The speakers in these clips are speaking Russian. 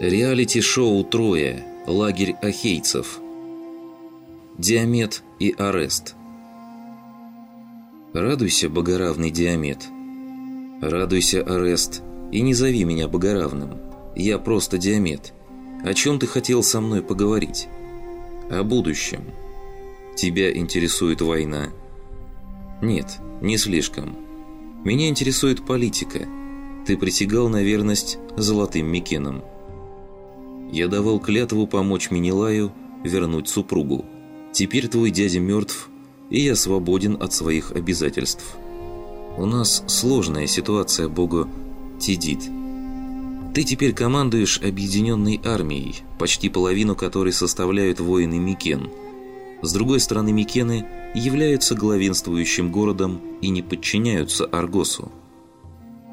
Реалити-шоу «Трое. Лагерь ахейцев». Диамет и Арест. Радуйся, богоравный Диамет. Радуйся, Арест, и не зови меня богоравным. Я просто Диамет. О чем ты хотел со мной поговорить? О будущем. Тебя интересует война? Нет, не слишком. Меня интересует политика. Ты присягал на верность золотым Микенам. Я давал клятву помочь Минилаю вернуть супругу. Теперь твой дядя мертв, и я свободен от своих обязательств. У нас сложная ситуация, Богу Тидит. Ты теперь командуешь объединенной армией, почти половину которой составляют воины Микен. С другой стороны, Микены являются главенствующим городом и не подчиняются Аргосу.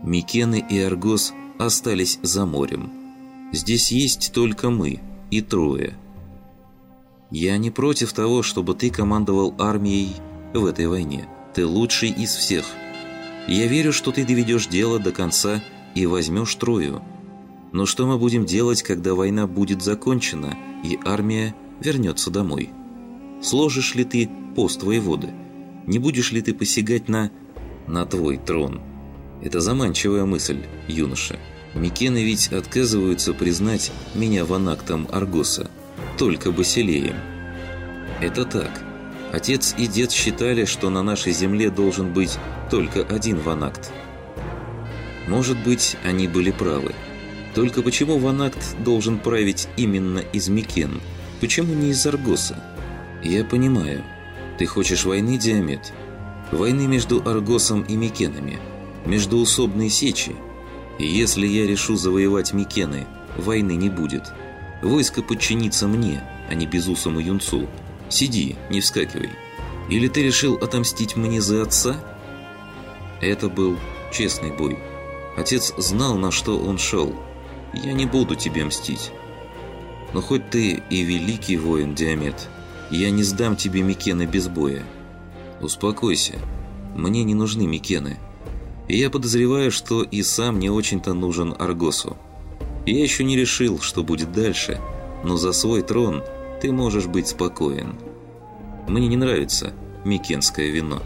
Микены и Аргос остались за морем – Здесь есть только мы и трое. Я не против того, чтобы ты командовал армией в этой войне. Ты лучший из всех. Я верю, что ты доведешь дело до конца и возьмешь Трою. Но что мы будем делать, когда война будет закончена и армия вернется домой? Сложишь ли ты пост воеводы? Не будешь ли ты посягать на... на твой трон? Это заманчивая мысль, юноша. Микены ведь отказываются признать меня ванактом Аргоса, только Басилеем. Это так. Отец и дед считали, что на нашей земле должен быть только один ванакт. Может быть, они были правы. Только почему ванакт должен править именно из Микен? Почему не из Аргоса? Я понимаю. Ты хочешь войны, Диамет? Войны между Аргосом и Микенами. Между усобной если я решу завоевать Микены, войны не будет. Войско подчинится мне, а не безусому юнцу. Сиди, не вскакивай. Или ты решил отомстить мне за отца? Это был честный бой. Отец знал, на что он шел. Я не буду тебе мстить. Но хоть ты и великий воин, Диамет, я не сдам тебе Микены без боя. Успокойся. Мне не нужны Микены. И я подозреваю, что и сам не очень-то нужен Аргосу. Я еще не решил, что будет дальше, но за свой трон ты можешь быть спокоен. Мне не нравится микенское вино».